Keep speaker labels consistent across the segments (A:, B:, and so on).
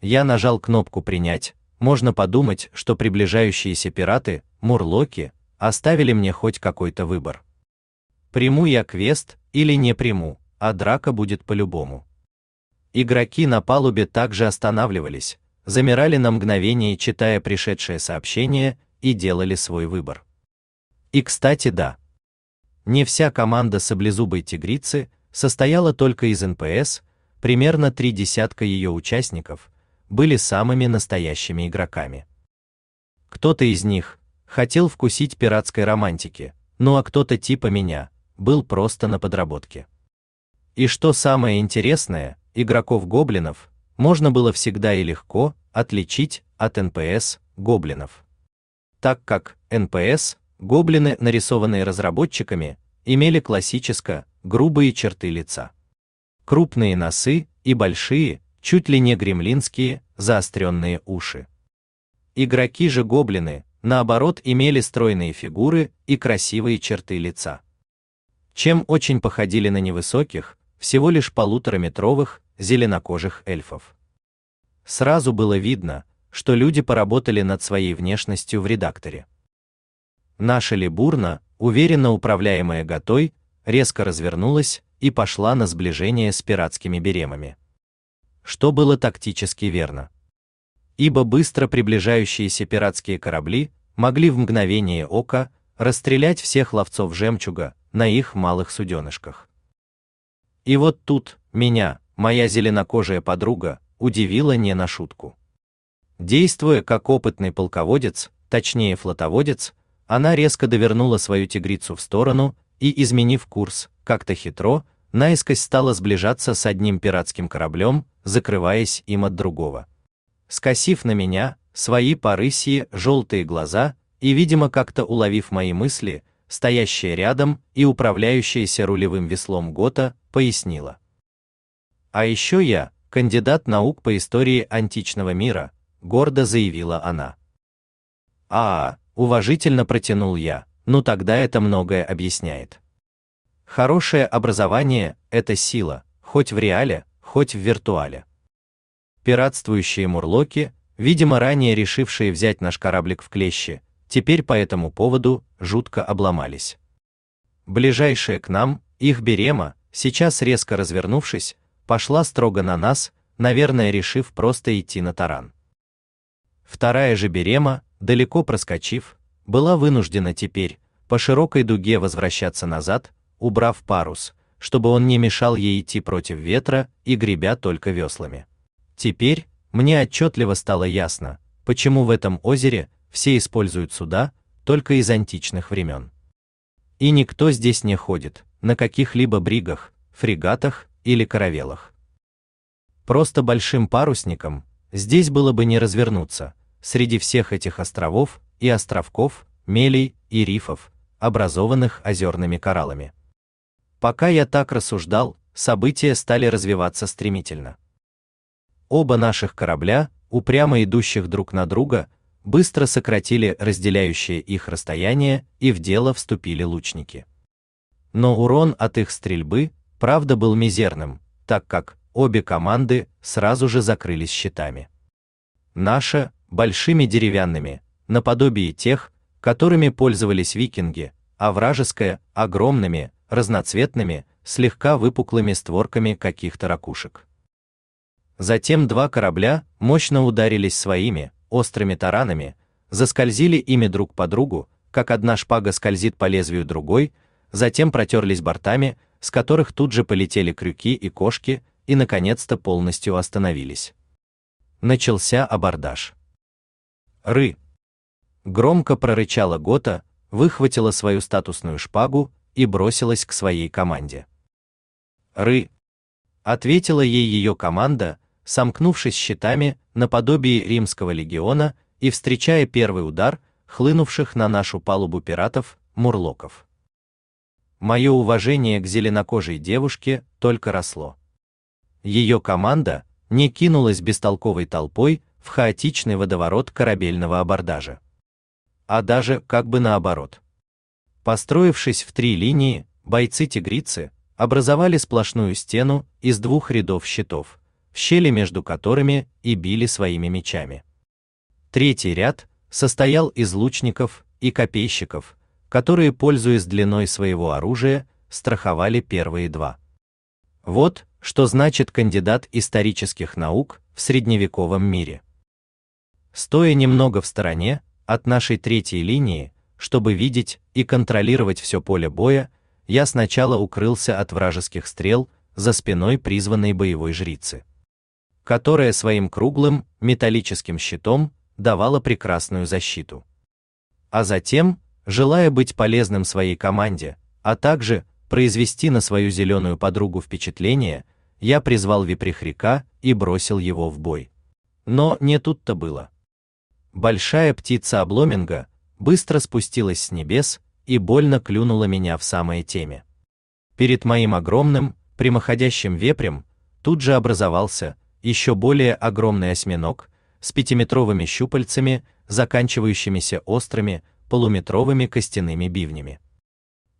A: я нажал кнопку принять. Можно подумать, что приближающиеся пираты, мурлоки, оставили мне хоть какой-то выбор. Приму я квест или не приму, а драка будет по-любому. Игроки на палубе также останавливались, замирали на мгновение, читая пришедшее сообщение, и делали свой выбор. И, кстати, да. Не вся команда саблезубой тигрицы состояла только из НПС, примерно три десятка ее участников были самыми настоящими игроками. Кто-то из них хотел вкусить пиратской романтики, ну а кто-то типа меня был просто на подработке. И что самое интересное, игроков-гоблинов можно было всегда и легко отличить от НПС гоблинов. Так как НПС гоблины, нарисованные разработчиками, имели классическое грубые черты лица. Крупные носы и большие, чуть ли не гремлинские, заостренные уши. Игроки же гоблины, наоборот, имели стройные фигуры и красивые черты лица. Чем очень походили на невысоких, всего лишь полутораметровых, зеленокожих эльфов. Сразу было видно, что люди поработали над своей внешностью в редакторе. Наша Либурна, уверенно управляемая Готой, резко развернулась и пошла на сближение с пиратскими беремами. Что было тактически верно. Ибо быстро приближающиеся пиратские корабли могли в мгновение ока расстрелять всех ловцов жемчуга на их малых суденышках. И вот тут меня, моя зеленокожая подруга, удивила не на шутку. Действуя как опытный полководец, точнее флотоводец, она резко довернула свою тигрицу в сторону и, изменив курс, как-то хитро, наискось стала сближаться с одним пиратским кораблем, закрываясь им от другого. Скосив на меня свои порысьи желтые глаза и, видимо, как-то уловив мои мысли, стоящая рядом и управляющаяся рулевым веслом Гота, пояснила. А еще я, кандидат наук по истории античного мира, гордо заявила она. А, уважительно протянул я. Ну тогда это многое объясняет. Хорошее образование это сила, хоть в реале, хоть в виртуале. Пиратствующие мурлоки, видимо, ранее решившие взять наш кораблик в клещи, теперь по этому поводу жутко обломались. Ближайшая к нам, их берема, сейчас резко развернувшись, пошла строго на нас, наверное, решив просто идти на таран. Вторая же берема, далеко проскочив, была вынуждена теперь по широкой дуге возвращаться назад, убрав парус, чтобы он не мешал ей идти против ветра и гребя только веслами. Теперь мне отчетливо стало ясно, почему в этом озере все используют суда только из античных времен. И никто здесь не ходит на каких-либо бригах, фрегатах или каравелах. Просто большим парусником здесь было бы не развернуться среди всех этих островов и островков, мелей и рифов, образованных озерными кораллами. Пока я так рассуждал, события стали развиваться стремительно. Оба наших корабля, упрямо идущих друг на друга, быстро сократили разделяющее их расстояние, и в дело вступили лучники. Но урон от их стрельбы, правда, был мизерным, так как обе команды сразу же закрылись щитами. Наша большими деревянными, наподобие тех, которыми пользовались викинги, а вражеская огромными, разноцветными, слегка выпуклыми створками каких-то ракушек. Затем два корабля мощно ударились своими острыми таранами, заскользили ими друг по другу, как одна шпага скользит по лезвию другой, затем протерлись бортами, с которых тут же полетели крюки и кошки, и наконец-то полностью остановились. Начался абордаж. Ры. Громко прорычала Гота, выхватила свою статусную шпагу и бросилась к своей команде. Ры. Ответила ей ее команда, сомкнувшись щитами наподобие римского легиона и встречая первый удар хлынувших на нашу палубу пиратов, мурлоков. Мое уважение к зеленокожей девушке только росло. Ее команда не кинулась бестолковой толпой в хаотичный водоворот корабельного абордажа. А даже как бы наоборот. Построившись в три линии, бойцы тигрицы образовали сплошную стену из двух рядов щитов, в щели между которыми и били своими мечами. Третий ряд состоял из лучников и копейщиков, которые, пользуясь длиной своего оружия, страховали первые два. Вот что значит кандидат исторических наук в средневековом мире. Стоя немного в стороне от нашей третьей линии, чтобы видеть и контролировать все поле боя, я сначала укрылся от вражеских стрел за спиной призванной боевой жрицы, которая своим круглым металлическим щитом давала прекрасную защиту. А затем, желая быть полезным своей команде, а также произвести на свою зеленую подругу впечатление, я призвал виприхрика и бросил его в бой. Но не тут-то было. Большая птица обломинга быстро спустилась с небес и больно клюнула меня в самое теме. Перед моим огромным, прямоходящим вепрем тут же образовался еще более огромный осьминог с пятиметровыми щупальцами, заканчивающимися острыми полуметровыми костяными бивнями.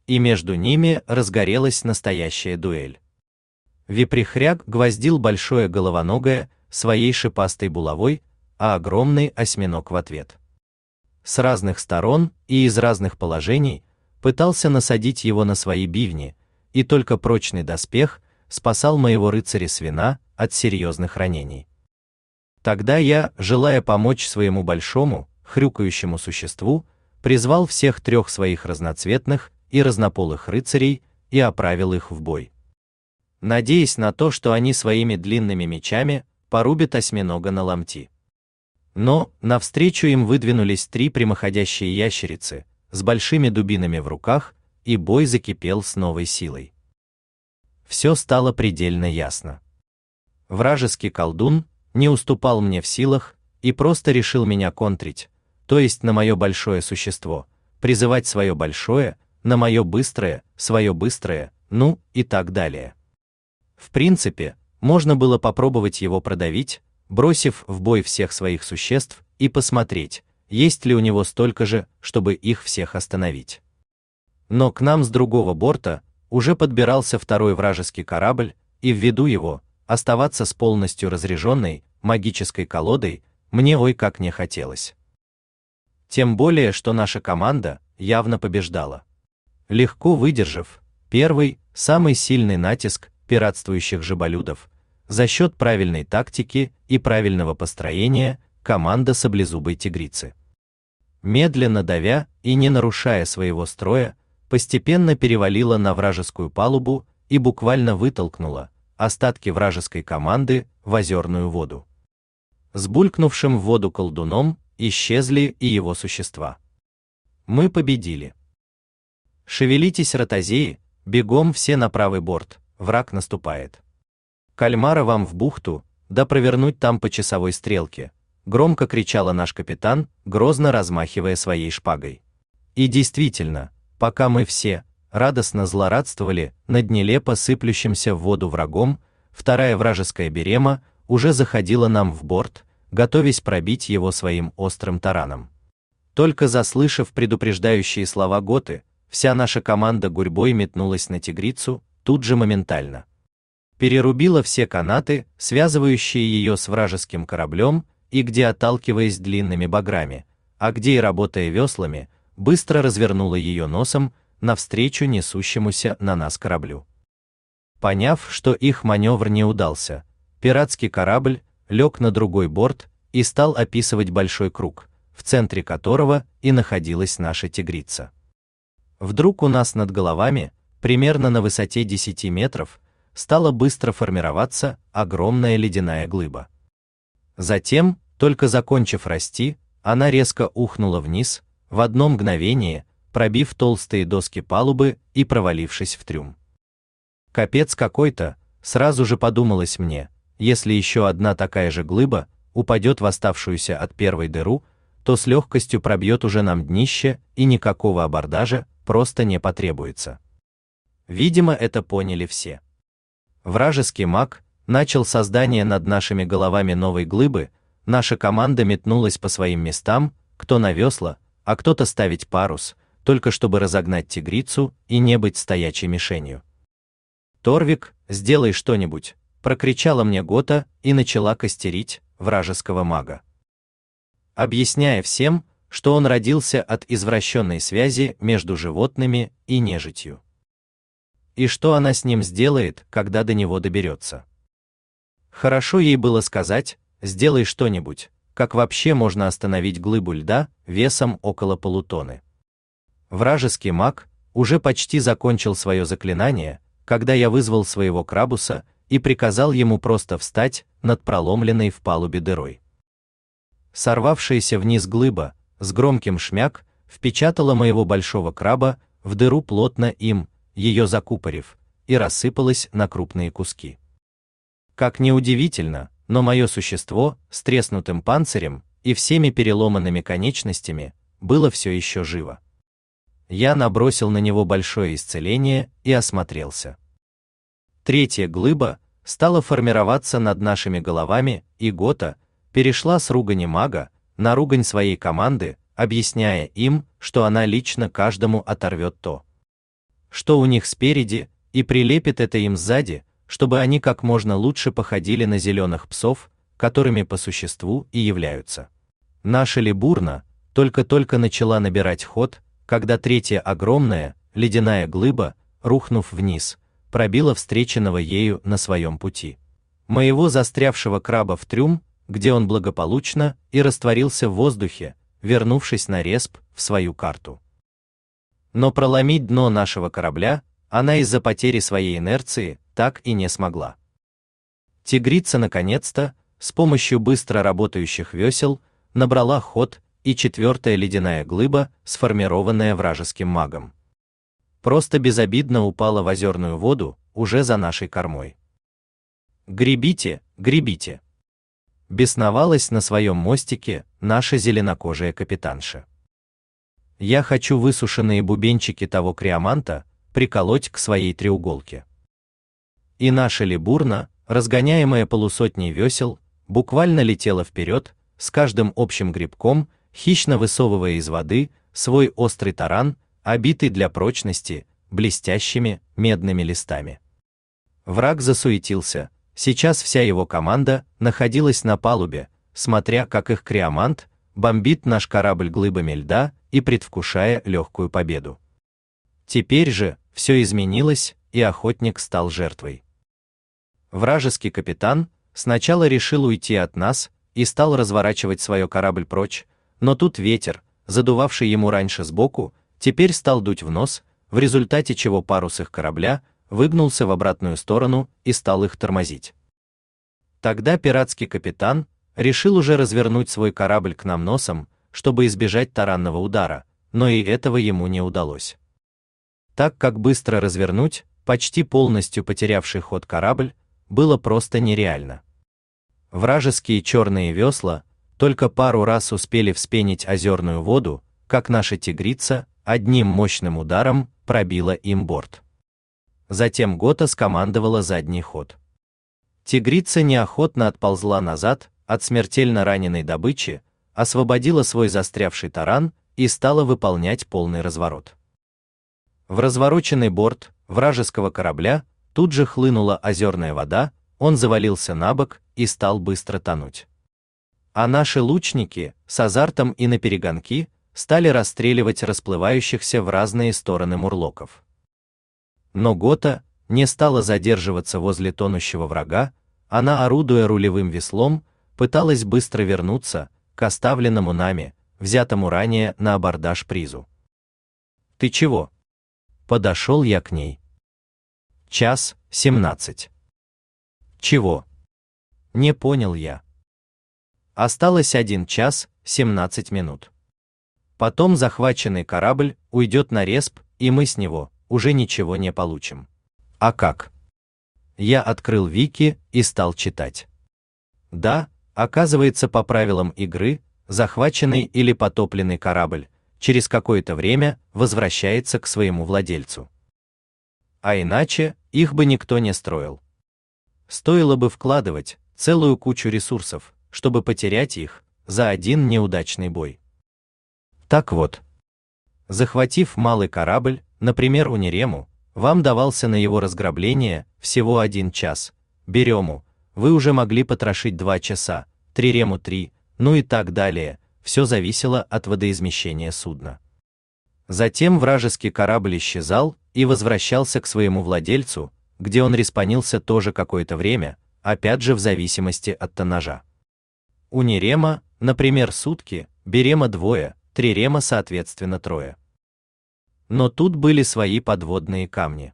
A: И между ними разгорелась настоящая дуэль. Виприхряк гвоздил большое головоногое своей шипастой булавой, а огромный осьминог в ответ. С разных сторон и из разных положений пытался насадить его на свои бивни, и только прочный доспех спасал моего рыцаря свина от серьезных ранений. Тогда я, желая помочь своему большому, хрюкающему существу, призвал всех трех своих разноцветных и разнополых рыцарей и оправил их в бой надеясь на то, что они своими длинными мечами порубят осьминога на ломти. Но навстречу им выдвинулись три прямоходящие ящерицы с большими дубинами в руках, и бой закипел с новой силой. Все стало предельно ясно. Вражеский колдун не уступал мне в силах и просто решил меня контрить, то есть на мое большое существо, призывать свое большое, на мое быстрое, свое быстрое, ну и так далее. В принципе, можно было попробовать его продавить, бросив в бой всех своих существ и посмотреть, есть ли у него столько же, чтобы их всех остановить. Но к нам с другого борта уже подбирался второй вражеский корабль, и ввиду его оставаться с полностью разряженной магической колодой мне ой как не хотелось. Тем более, что наша команда явно побеждала. Легко выдержав первый, самый сильный натиск пиратствующих жаболюдов. За счет правильной тактики и правильного построения команда саблезубой тигрицы. Медленно давя и не нарушая своего строя, постепенно перевалила на вражескую палубу и буквально вытолкнула остатки вражеской команды в озерную воду. С булькнувшим в воду колдуном исчезли и его существа. Мы победили. Шевелитесь, ротозеи, бегом все на правый борт, враг наступает. Кальмара вам в бухту, да провернуть там по часовой стрелке, громко кричала наш капитан, грозно размахивая своей шпагой. И действительно, пока мы все радостно злорадствовали над нелепо сыплющимся в воду врагом, вторая вражеская берема уже заходила нам в борт, готовясь пробить его своим острым тараном. Только заслышав предупреждающие слова Готы, вся наша команда гурьбой метнулась на тигрицу, тут же моментально. Перерубила все канаты, связывающие ее с вражеским кораблем, и где отталкиваясь длинными баграми, а где и работая веслами, быстро развернула ее носом навстречу несущемуся на нас кораблю. Поняв, что их маневр не удался, пиратский корабль лег на другой борт и стал описывать большой круг, в центре которого и находилась наша тигрица. Вдруг у нас над головами примерно на высоте 10 метров, стала быстро формироваться огромная ледяная глыба. Затем, только закончив расти, она резко ухнула вниз, в одно мгновение, пробив толстые доски палубы и провалившись в трюм. Капец какой-то, сразу же подумалось мне, если еще одна такая же глыба упадет в оставшуюся от первой дыру, то с легкостью пробьет уже нам днище и никакого абордажа просто не потребуется. Видимо, это поняли все. Вражеский маг начал создание над нашими головами новой глыбы, наша команда метнулась по своим местам, кто на весла, а кто-то ставить парус, только чтобы разогнать тигрицу и не быть стоячей мишенью. Торвик, сделай что-нибудь, прокричала мне Гота и начала костерить вражеского мага. Объясняя всем, что он родился от извращенной связи между животными и нежитью. И что она с ним сделает, когда до него доберется. Хорошо ей было сказать, сделай что-нибудь, как вообще можно остановить глыбу льда весом около полутоны. Вражеский маг уже почти закончил свое заклинание, когда я вызвал своего крабуса и приказал ему просто встать над проломленной в палубе дырой. Сорвавшаяся вниз глыба с громким шмяк впечатала моего большого краба в дыру плотно им, ее закупорив, и рассыпалась на крупные куски. Как ни удивительно, но мое существо с треснутым панцирем и всеми переломанными конечностями было все еще живо. Я набросил на него большое исцеление и осмотрелся. Третья глыба стала формироваться над нашими головами, и Гота перешла с ругани мага на ругань своей команды, объясняя им, что она лично каждому оторвет то, что у них спереди, и прилепит это им сзади, чтобы они как можно лучше походили на зеленых псов, которыми по существу и являются. Наша Либурна только-только начала набирать ход, когда третья огромная ледяная глыба, рухнув вниз, пробила встреченного ею на своем пути. Моего застрявшего краба в трюм, где он благополучно и растворился в воздухе, вернувшись на респ в свою карту. Но проломить дно нашего корабля она из-за потери своей инерции так и не смогла. Тигрица наконец-то, с помощью быстро работающих весел, набрала ход, и четвертая ледяная глыба, сформированная вражеским магом, просто безобидно упала в озерную воду уже за нашей кормой. Гребите, гребите. Бесновалась на своем мостике наша зеленокожая капитанша. Я хочу высушенные бубенчики того криоманта приколоть к своей треуголке и наша либурна, разгоняемая полусотней весел, буквально летела вперед, с каждым общим грибком, хищно высовывая из воды свой острый таран, обитый для прочности блестящими медными листами. Враг засуетился. Сейчас вся его команда находилась на палубе, смотря как их криомант бомбит наш корабль глыбами льда и предвкушая легкую победу. Теперь же все изменилось, и охотник стал жертвой. Вражеский капитан сначала решил уйти от нас и стал разворачивать свой корабль прочь, но тут ветер, задувавший ему раньше сбоку, теперь стал дуть в нос, в результате чего парус их корабля выгнулся в обратную сторону и стал их тормозить. Тогда пиратский капитан решил уже развернуть свой корабль к нам носом, чтобы избежать таранного удара, но и этого ему не удалось. Так как быстро развернуть почти полностью потерявший ход корабль было просто нереально. Вражеские черные весла только пару раз успели вспенить озерную воду, как наша тигрица одним мощным ударом пробила им борт. Затем Гота скомандовала задний ход. Тигрица неохотно отползла назад от смертельно раненой добычи, освободила свой застрявший таран и стала выполнять полный разворот. В развороченный борт вражеского корабля Тут же хлынула озерная вода, он завалился на бок и стал быстро тонуть. А наши лучники с азартом и на перегонки стали расстреливать расплывающихся в разные стороны мурлоков. Но Гота не стала задерживаться возле тонущего врага, она, орудуя рулевым веслом, пыталась быстро вернуться к оставленному нами, взятому ранее на абордаж призу. Ты чего? Подошел я к ней. Час семнадцать. Чего? Не понял я. Осталось один час семнадцать минут. Потом захваченный корабль уйдет на респ, и мы с него уже ничего не получим. А как? Я открыл вики и стал читать. Да, оказывается, по правилам игры, захваченный или потопленный корабль через какое-то время возвращается к своему владельцу а иначе их бы никто не строил. Стоило бы вкладывать целую кучу ресурсов, чтобы потерять их за один неудачный бой. Так вот, захватив малый корабль, например, Унирему, вам давался на его разграбление всего один час, берему, вы уже могли потрошить два часа, трирему три, ну и так далее, все зависело от водоизмещения судна. Затем вражеский корабль исчезал и возвращался к своему владельцу, где он респонился тоже какое-то время, опять же в зависимости от тоннажа. У Нерема, например, сутки, Берема двое, Трирема соответственно трое. Но тут были свои подводные камни.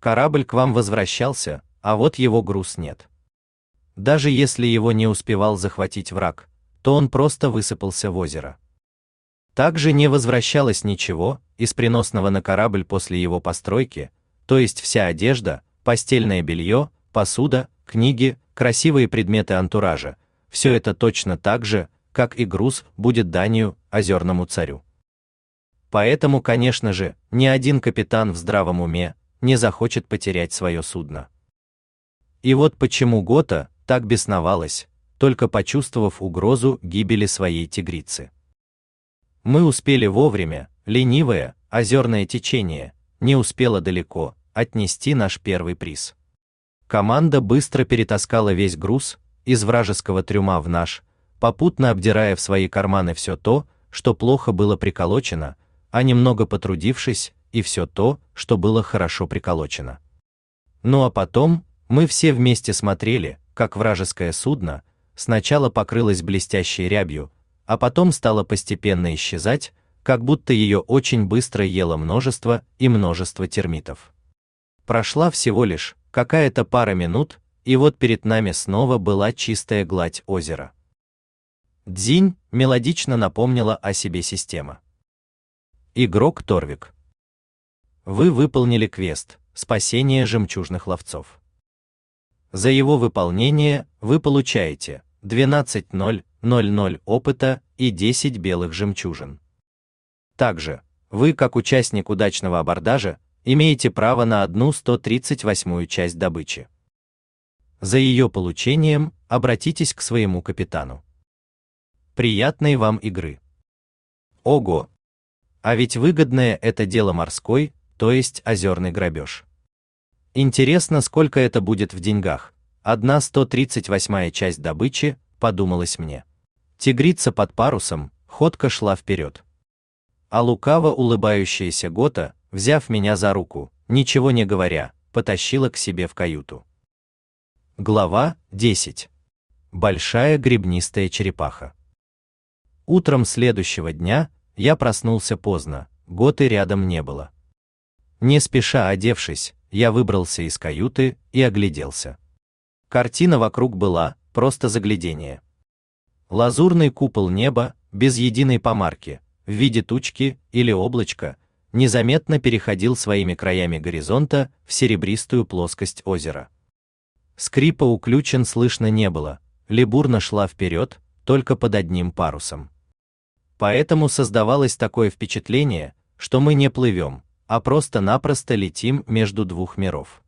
A: Корабль к вам возвращался, а вот его груз нет. Даже если его не успевал захватить враг, то он просто высыпался в озеро. Также не возвращалось ничего из приносного на корабль после его постройки, то есть вся одежда, постельное белье, посуда, книги, красивые предметы антуража. Все это точно так же, как и груз будет данью озерному царю. Поэтому, конечно же, ни один капитан в здравом уме не захочет потерять свое судно. И вот почему Гота так бесновалась, только почувствовав угрозу гибели своей тигрицы. Мы успели вовремя, ленивое, озерное течение, не успело далеко отнести наш первый приз. Команда быстро перетаскала весь груз из вражеского трюма в наш, попутно обдирая в свои карманы все то, что плохо было приколочено, а немного потрудившись, и все то, что было хорошо приколочено. Ну а потом мы все вместе смотрели, как вражеское судно сначала покрылось блестящей рябью, а потом стало постепенно исчезать, как будто ее очень быстро ело множество и множество термитов. Прошла всего лишь какая-то пара минут, и вот перед нами снова была чистая гладь озера. Дзинь мелодично напомнила о себе система. Игрок Торвик. Вы выполнили квест «Спасение жемчужных ловцов». За его выполнение вы получаете 12.000 опыта и 10 белых жемчужин. Также, вы, как участник удачного абордажа, имеете право на одну 138-ю часть добычи. За ее получением обратитесь к своему капитану. Приятной вам игры. Ого! А ведь выгодное это дело морской, то есть озерный грабеж. Интересно, сколько это будет в деньгах. Одна 138-я часть добычи, подумалось мне. Тигрица под парусом, ходка шла вперед. А лукаво улыбающаяся Гота, взяв меня за руку, ничего не говоря, потащила к себе в каюту. Глава 10. Большая гребнистая черепаха. Утром следующего дня я проснулся поздно, Готы рядом не было. Не спеша одевшись, я выбрался из каюты и огляделся. Картина вокруг была просто заглядение. Лазурный купол неба, без единой помарки, в виде тучки или облачка, незаметно переходил своими краями горизонта в серебристую плоскость озера. Скрипа уключен слышно не было, Либурна шла вперед, только под одним парусом. Поэтому создавалось такое впечатление, что мы не плывем, а просто-напросто летим между двух миров.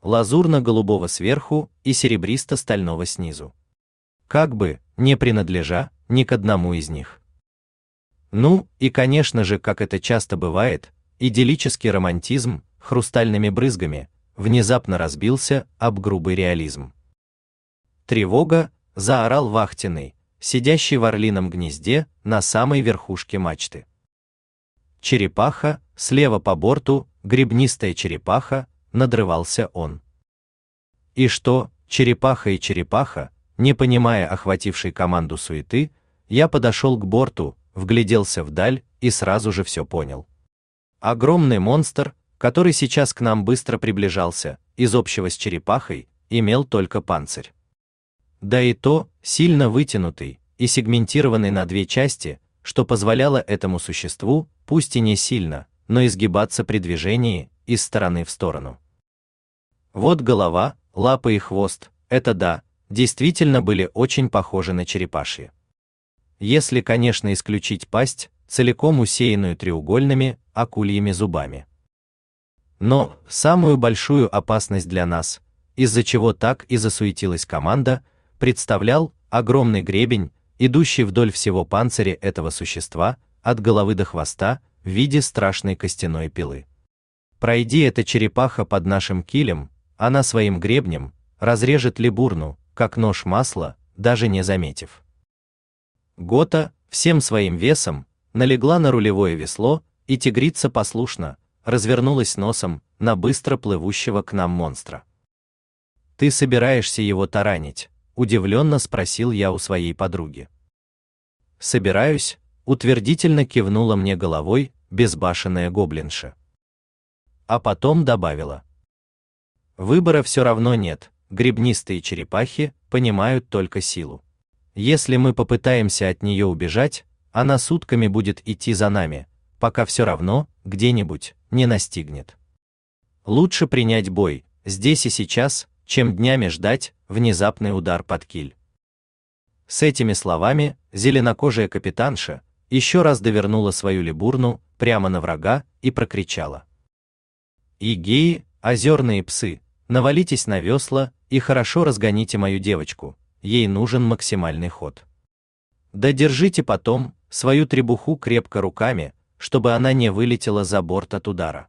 A: Лазурно-голубого сверху и серебристо-стального снизу. Как бы, не принадлежа ни к одному из них. Ну, и конечно же, как это часто бывает, идиллический романтизм хрустальными брызгами внезапно разбился об грубый реализм. Тревога, заорал вахтенный, сидящий в орлином гнезде на самой верхушке мачты. Черепаха, слева по борту, гребнистая черепаха, надрывался он. И что, черепаха и черепаха, не понимая охватившей команду суеты, я подошел к борту, вгляделся вдаль и сразу же все понял. Огромный монстр, который сейчас к нам быстро приближался, из общего с черепахой, имел только панцирь. Да и то сильно вытянутый и сегментированный на две части, что позволяло этому существу, пусть и не сильно, но изгибаться при движении из стороны в сторону. Вот голова, лапы и хвост, это да, действительно были очень похожи на черепашьи если, конечно, исключить пасть, целиком усеянную треугольными, акульями зубами. Но самую большую опасность для нас, из-за чего так и засуетилась команда, представлял огромный гребень, идущий вдоль всего панциря этого существа, от головы до хвоста, в виде страшной костяной пилы. Пройди эта черепаха под нашим килем, она своим гребнем разрежет Либурну, как нож масла, даже не заметив. Гота всем своим весом налегла на рулевое весло, и тигрица послушно развернулась носом на быстро плывущего к нам монстра. Ты собираешься его таранить? удивленно спросил я у своей подруги. Собираюсь, утвердительно кивнула мне головой безбашенная гоблинша. А потом добавила: Выбора все равно нет. Гребнистые черепахи понимают только силу. Если мы попытаемся от нее убежать, она сутками будет идти за нами, пока все равно где-нибудь не настигнет. Лучше принять бой здесь и сейчас, чем днями ждать внезапный удар под киль. С этими словами зеленокожая капитанша еще раз довернула свою либурну прямо на врага и прокричала: "Игеи, озерные псы, навалитесь на весла и хорошо разгоните мою девочку. Ей нужен максимальный ход. Да держите потом свою требуху крепко руками, чтобы она не вылетела за борт от удара".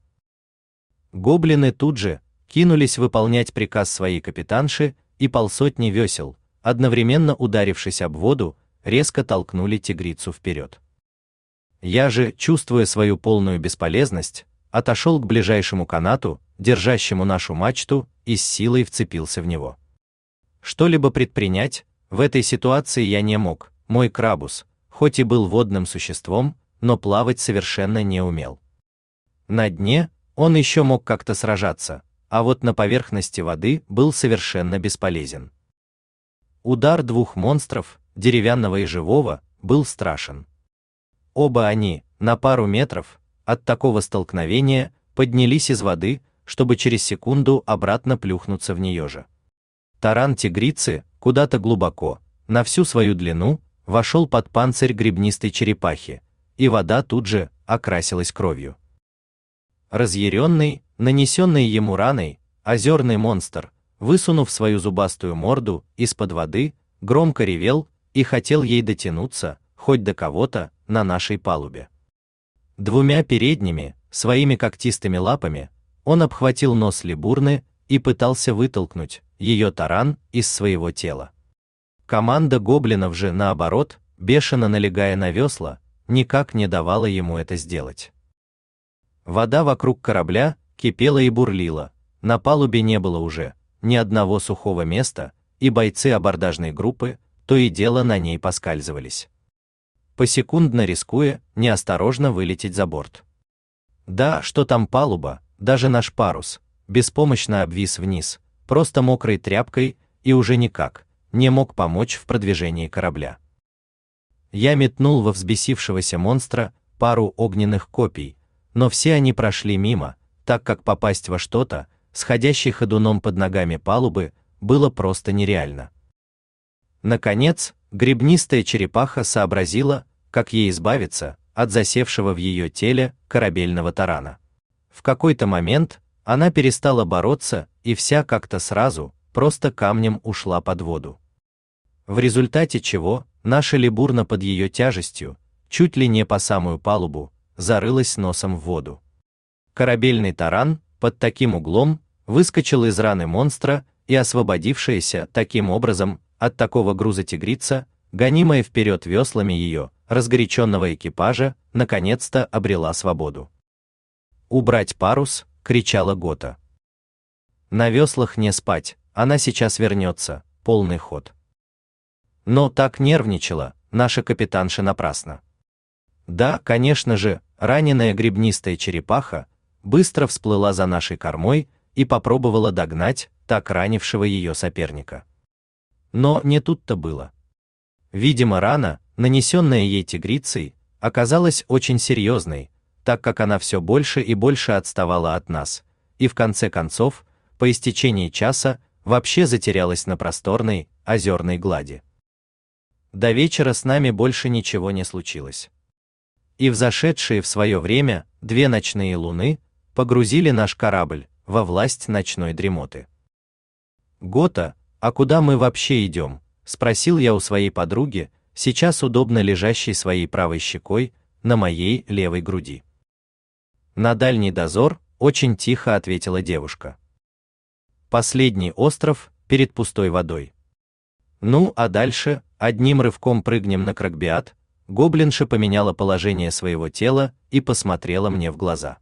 A: Гоблины тут же кинулись выполнять приказ своей капитанши, и полсотни весел, одновременно ударившись об воду, резко толкнули тигрицу вперед. Я же, чувствуя свою полную бесполезность, отошел к ближайшему канату, держащему нашу мачту, и с силой вцепился в него. Что-либо предпринять в этой ситуации я не мог. Мой крабус, хоть и был водным существом, но плавать совершенно не умел. На дне он еще мог как-то сражаться, а вот на поверхности воды был совершенно бесполезен. Удар двух монстров, деревянного и живого, был страшен. Оба они, на пару метров, от такого столкновения, поднялись из воды, чтобы через секунду обратно плюхнуться в нее же. Таран тигрицы, куда-то глубоко, на всю свою длину, вошел под панцирь гребнистой черепахи, и вода тут же окрасилась кровью. Разъяренный, нанесенный ему раной, озерный монстр высунув свою зубастую морду из-под воды, громко ревел и хотел ей дотянуться, хоть до кого-то, на нашей палубе. Двумя передними, своими когтистыми лапами, он обхватил нос Либурны и пытался вытолкнуть ее таран из своего тела. Команда гоблинов же, наоборот, бешено налегая на весла, никак не давала ему это сделать. Вода вокруг корабля кипела и бурлила, на палубе не было уже ни одного сухого места, и бойцы абордажной группы то и дело на ней поскальзывались. Посекундно рискуя неосторожно вылететь за борт. Да, что там палуба, даже наш парус, беспомощно обвис вниз, просто мокрой тряпкой и уже никак не мог помочь в продвижении корабля. Я метнул во взбесившегося монстра пару огненных копий, но все они прошли мимо, так как попасть во что-то, сходящей ходуном под ногами палубы, было просто нереально. Наконец, гребнистая черепаха сообразила, как ей избавиться от засевшего в ее теле корабельного тарана. В какой-то момент она перестала бороться и вся как-то сразу просто камнем ушла под воду. В результате чего наша либурна под ее тяжестью, чуть ли не по самую палубу, зарылась носом в воду. Корабельный таран под таким углом выскочил из раны монстра и освободившаяся таким образом от такого груза тигрица, гонимая вперед веслами ее разгоряченного экипажа, наконец-то обрела свободу. Убрать парус, кричала Гота. На веслах не спать, она сейчас вернется, полный ход. Но так нервничала наша капитанша напрасно. Да, конечно же, раненая гребнистая черепаха быстро всплыла за нашей кормой и попробовала догнать так ранившего ее соперника. Но не тут-то было. Видимо, рана, нанесенная ей тигрицей, оказалась очень серьезной, так как она все больше и больше отставала от нас, и в конце концов, по истечении часа, вообще затерялась на просторной озерной глади. До вечера с нами больше ничего не случилось. И взошедшие в свое время две ночные луны погрузили наш корабль во власть ночной дремоты. Гота, а куда мы вообще идем? спросил я у своей подруги, сейчас удобно лежащей своей правой щекой на моей левой груди. На дальний дозор, очень тихо ответила девушка. Последний остров перед пустой водой. Ну, а дальше одним рывком прыгнем на крагбиат. Гоблинша поменяла положение своего тела и посмотрела мне в глаза.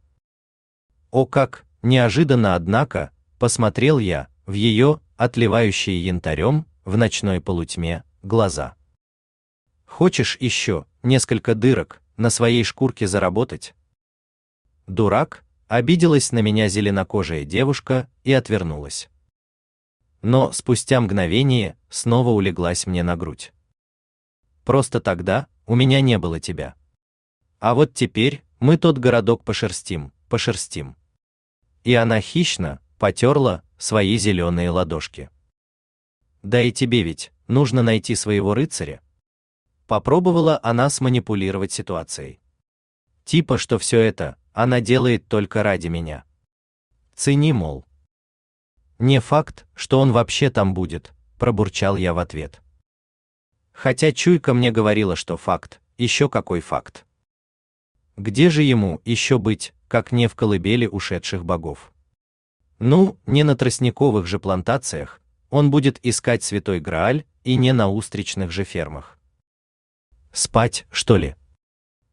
A: О как, неожиданно однако, посмотрел я в ее, отливающие янтарем, в ночной полутьме, глаза. Хочешь еще несколько дырок на своей шкурке заработать? Дурак, обиделась на меня зеленокожая девушка и отвернулась. Но спустя мгновение снова улеглась мне на грудь. Просто тогда у меня не было тебя. А вот теперь мы тот городок пошерстим, пошерстим. И она хищно потерла свои зеленые ладошки. Да и тебе ведь нужно найти своего рыцаря. Попробовала она сманипулировать ситуацией. Типа, что все это она делает только ради меня. Цени, мол. Не факт, что он вообще там будет, пробурчал я в ответ. Хотя чуйка мне говорила, что факт, еще какой факт. Где же ему еще быть, как не в колыбели ушедших богов? Ну, не на тростниковых же плантациях, он будет искать святой Грааль и не на устричных же фермах. Спать, что ли?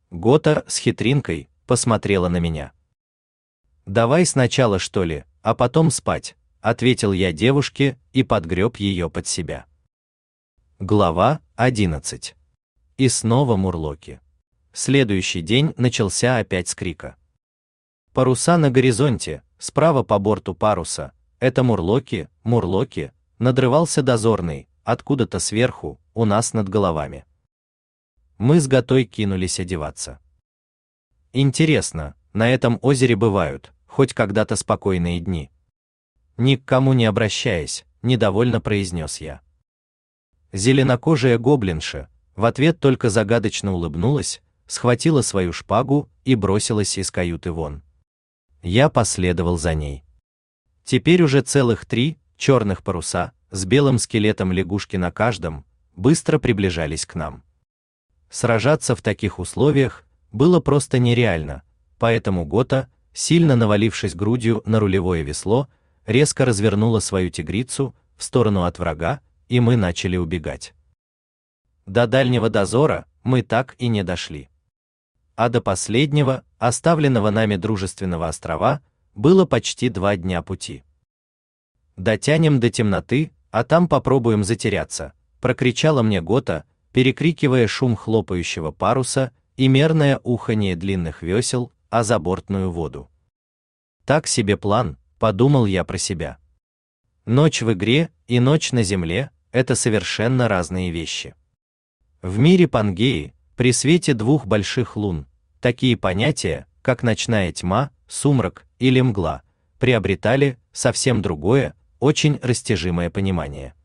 A: Гота с хитринкой посмотрела на меня. Давай сначала, что ли, а потом спать, ответил я девушке и подгреб ее под себя. Глава 11. И снова мурлоки. Следующий день начался опять с крика. Паруса на горизонте, справа по борту паруса, это мурлоки, мурлоки, надрывался дозорный, откуда-то сверху, у нас над головами. Мы с Готой кинулись одеваться. Интересно, на этом озере бывают, хоть когда-то спокойные дни. Ни к кому не обращаясь, недовольно произнес я. Зеленокожая гоблинша в ответ только загадочно улыбнулась, схватила свою шпагу и бросилась из каюты вон. Я последовал за ней. Теперь уже целых три черных паруса с белым скелетом лягушки на каждом быстро приближались к нам. Сражаться в таких условиях было просто нереально, поэтому Гота, сильно навалившись грудью на рулевое весло, резко развернула свою тигрицу в сторону от врага, и мы начали убегать. До дальнего дозора мы так и не дошли. А до последнего, оставленного нами дружественного острова, было почти два дня пути. Дотянем до темноты, а там попробуем затеряться, прокричала мне Гота, перекрикивая шум хлопающего паруса и мерное уханье длинных весел о забортную воду. Так себе план, подумал я про себя. Ночь в игре и ночь на земле это совершенно разные вещи. В мире Пангеи, при свете двух больших лун, такие понятия, как ночная тьма, сумрак или мгла, приобретали совсем другое, очень растяжимое понимание.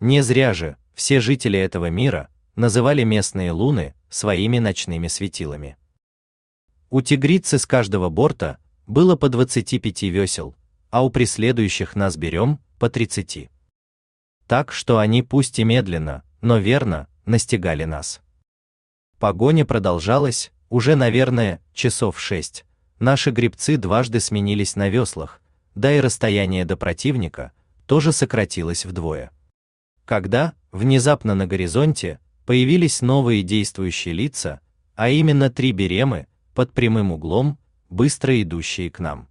A: Не зря же все жители этого мира называли местные луны своими ночными светилами. У тигрицы с каждого борта было по 25 весел, а у преследующих нас берем по 30. Так что они пусть и медленно, но верно настигали нас. Погоня продолжалась, уже, наверное, часов шесть. Наши гребцы дважды сменились на веслах, да и расстояние до противника тоже сократилось вдвое. Когда внезапно на горизонте появились новые действующие лица, а именно три беремы под прямым углом, быстро идущие к нам.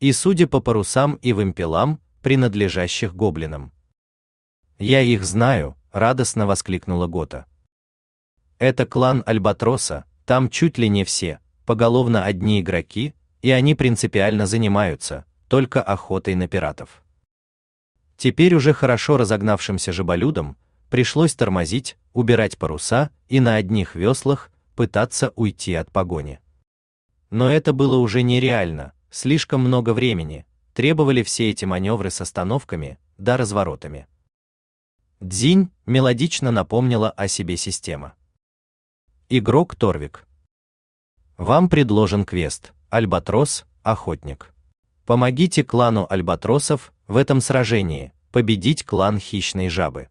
A: И судя по парусам и вымпелам, принадлежащих гоблинам. Я их знаю, радостно воскликнула Гота. Это клан Альбатроса, там чуть ли не все, поголовно одни игроки, и они принципиально занимаются только охотой на пиратов. Теперь уже хорошо разогнавшимся жаболюдам пришлось тормозить, убирать паруса и на одних веслах пытаться уйти от погони. Но это было уже нереально, слишком много времени, требовали все эти маневры с остановками, да разворотами. Дзинь мелодично напомнила о себе система. Игрок Торвик. Вам предложен квест Альбатрос, охотник. Помогите клану альбатросов в этом сражении победить клан хищной жабы.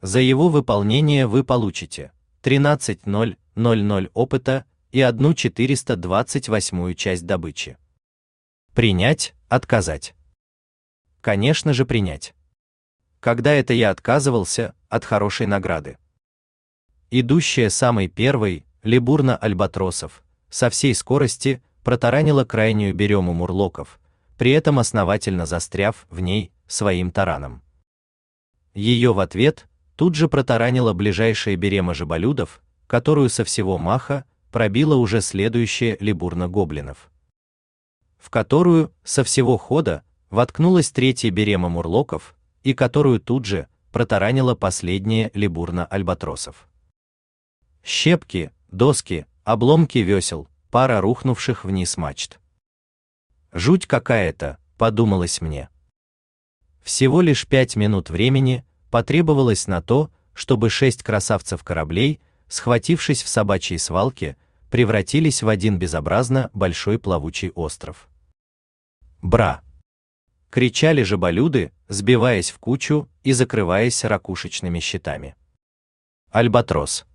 A: За его выполнение вы получите 13.000 опыта и 1 часть добычи. Принять, отказать. конечно же, принять. Когда это я отказывался от хорошей награды. Идущая самой первой, Либурна альбатросов, со всей скорости протаранила крайнюю берему мурлоков, при этом основательно застряв в ней своим тараном. Ее в ответ тут же протаранила ближайшая берема жаболюдов, которую со всего маха пробила уже следующая либурна гоблинов, в которую со всего хода воткнулась третья берема мурлоков, и которую тут же протаранила последняя либурна альбатросов. Щепки, доски, обломки весел, пара рухнувших вниз мачт. Жуть какая-то, подумалось мне. Всего лишь пять минут времени потребовалось на то, чтобы шесть красавцев кораблей, схватившись в собачьей свалке, превратились в один безобразно большой плавучий остров. Бра! Кричали жаболюды, сбиваясь в кучу и закрываясь ракушечными щитами. Альбатрос!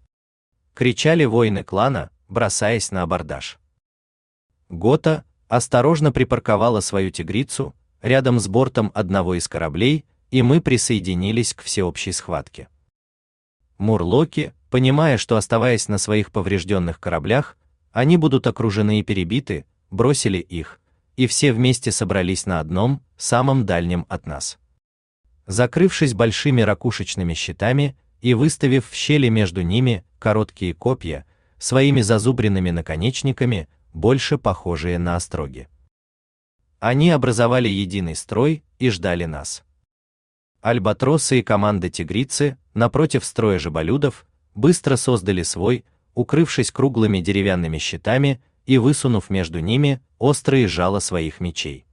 A: Кричали воины клана, бросаясь на абордаж. Гота осторожно припарковала свою тигрицу рядом с бортом одного из кораблей и мы присоединились к всеобщей схватке. Мурлоки, понимая, что оставаясь на своих поврежденных кораблях, они будут окружены и перебиты, бросили их, и все вместе собрались на одном, самом дальнем от нас. Закрывшись большими ракушечными щитами и выставив в щели между ними короткие копья, своими зазубренными наконечниками, больше похожие на остроги. Они образовали единый строй и ждали нас. Альбатросы и команда тигрицы, напротив строя жаболюдов, быстро создали свой, укрывшись круглыми деревянными щитами и высунув между ними острые жало своих мечей.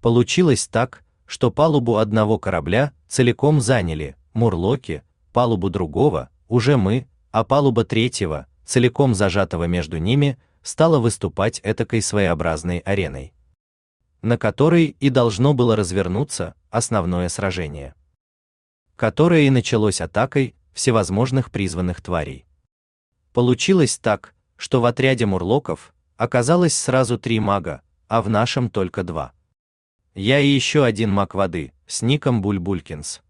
A: Получилось так, что палубу одного корабля целиком заняли мурлоки, палубу другого уже мы, а палуба третьего, целиком зажатого между ними, стала выступать этакой своеобразной ареной на которой и должно было развернуться основное сражение, которое и началось атакой всевозможных призванных тварей. Получилось так, что в отряде мурлоков оказалось сразу три мага, а в нашем только два. Я и еще один маг воды с ником Бульбулькинс.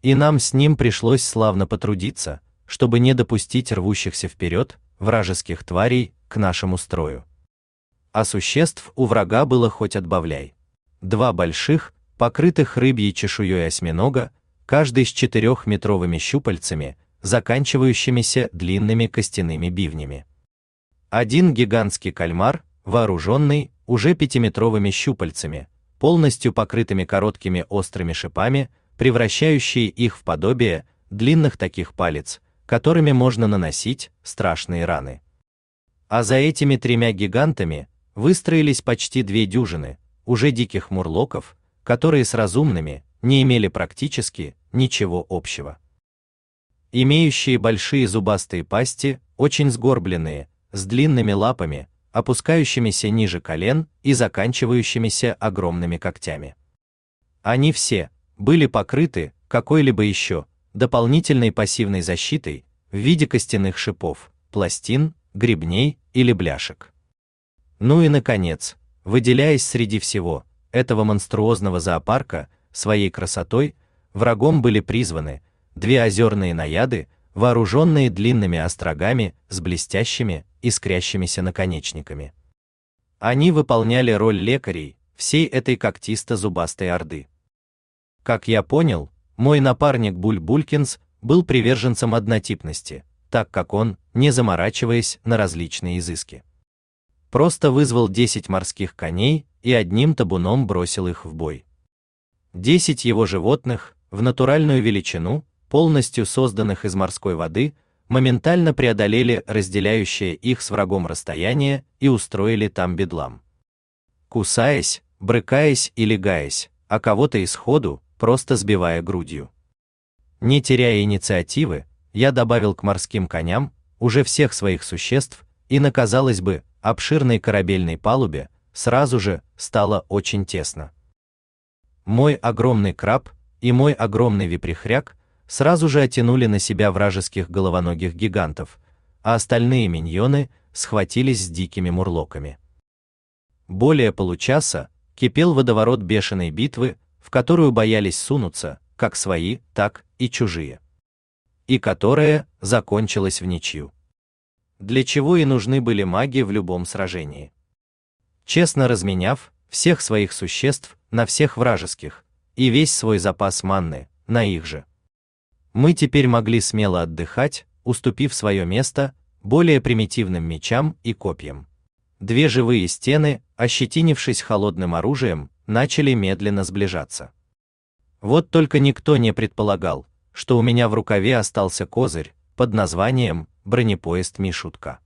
A: И нам с ним пришлось славно потрудиться, чтобы не допустить рвущихся вперед вражеских тварей к нашему строю а существ у врага было хоть отбавляй. Два больших, покрытых рыбьей чешуей осьминога, каждый с четырехметровыми щупальцами, заканчивающимися длинными костяными бивнями. Один гигантский кальмар, вооруженный уже пятиметровыми щупальцами, полностью покрытыми короткими острыми шипами, превращающие их в подобие длинных таких палец, которыми можно наносить страшные раны. А за этими тремя гигантами выстроились почти две дюжины уже диких мурлоков, которые с разумными не имели практически ничего общего. Имеющие большие зубастые пасти, очень сгорбленные, с длинными лапами, опускающимися ниже колен и заканчивающимися огромными когтями. Они все были покрыты какой-либо еще дополнительной пассивной защитой в виде костяных шипов, пластин, гребней или бляшек. Ну и наконец, выделяясь среди всего этого монструозного зоопарка своей красотой, врагом были призваны две озерные наяды, вооруженные длинными острогами с блестящими, искрящимися наконечниками. Они выполняли роль лекарей всей этой когтисто-зубастой орды. Как я понял, мой напарник Буль-Булькинс был приверженцем однотипности, так как он, не заморачиваясь на различные изыски, просто вызвал 10 морских коней и одним табуном бросил их в бой. 10 его животных, в натуральную величину, полностью созданных из морской воды, моментально преодолели разделяющее их с врагом расстояние и устроили там бедлам. Кусаясь, брыкаясь и легаясь, а кого-то исходу, просто сбивая грудью. Не теряя инициативы, я добавил к морским коням уже всех своих существ, и на казалось бы обширной корабельной палубе сразу же стало очень тесно. Мой огромный краб и мой огромный виприхряк сразу же оттянули на себя вражеских головоногих гигантов, а остальные миньоны схватились с дикими мурлоками. Более получаса кипел водоворот бешеной битвы, в которую боялись сунуться, как свои, так и чужие. И которая закончилась в ничью. Для чего и нужны были маги в любом сражении. Честно разменяв всех своих существ на всех вражеских и весь свой запас манны на их же. Мы теперь могли смело отдыхать, уступив свое место более примитивным мечам и копьям. Две живые стены, ощетинившись холодным оружием, начали медленно сближаться. Вот только никто не предполагал, что у меня в рукаве остался козырь под названием бронепоезд Мишутка.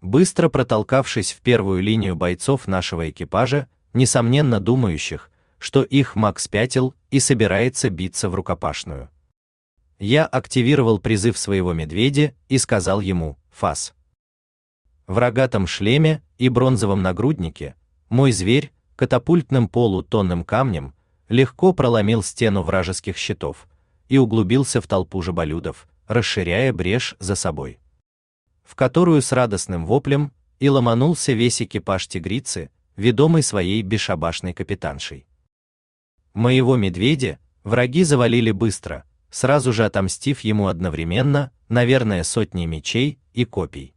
A: Быстро протолкавшись в первую линию бойцов нашего экипажа, несомненно думающих, что их маг спятил и собирается биться в рукопашную. Я активировал призыв своего медведя и сказал ему: "Фас". В рогатом шлеме и бронзовом нагруднике мой зверь катапультным полутонным камнем легко проломил стену вражеских щитов и углубился в толпу жаболюдов, расширяя брешь за собой, в которую с радостным воплем и ломанулся весь экипаж тигрицы, ведомый своей бесшабашной капитаншей. Моего медведя враги завалили быстро, сразу же отомстив ему одновременно, наверное, сотни мечей и копий.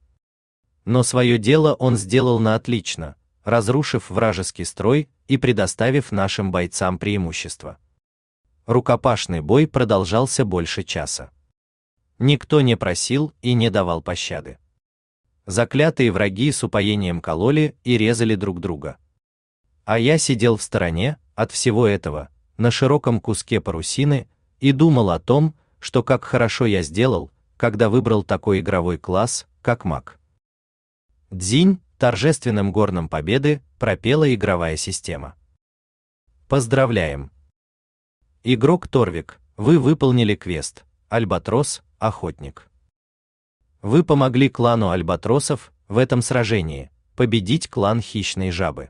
A: Но свое дело он сделал на отлично, разрушив вражеский строй и предоставив нашим бойцам преимущество. Рукопашный бой продолжался больше часа. Никто не просил и не давал пощады. Заклятые враги с упоением кололи и резали друг друга. А я сидел в стороне от всего этого, на широком куске парусины, и думал о том, что как хорошо я сделал, когда выбрал такой игровой класс, как маг. Дзинь, торжественным горном победы, пропела игровая система. Поздравляем! Игрок Торвик, вы выполнили квест Альбатрос, охотник. Вы помогли клану альбатросов в этом сражении победить клан хищной жабы.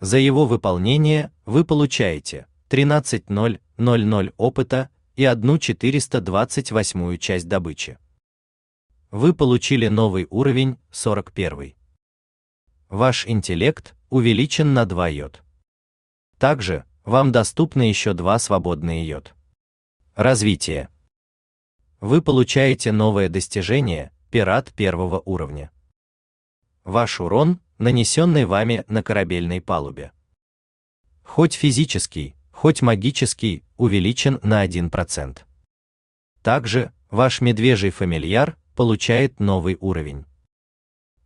A: За его выполнение вы получаете 13.000 опыта и 1.428 часть добычи. Вы получили новый уровень 41. Ваш интеллект увеличен на 2 йод. Также вам доступны еще два свободные йод. Развитие. Вы получаете новое достижение Пират первого уровня. Ваш урон, нанесенный вами на корабельной палубе. Хоть физический, хоть магический, увеличен на 1%. Также ваш медвежий фамильяр получает новый уровень.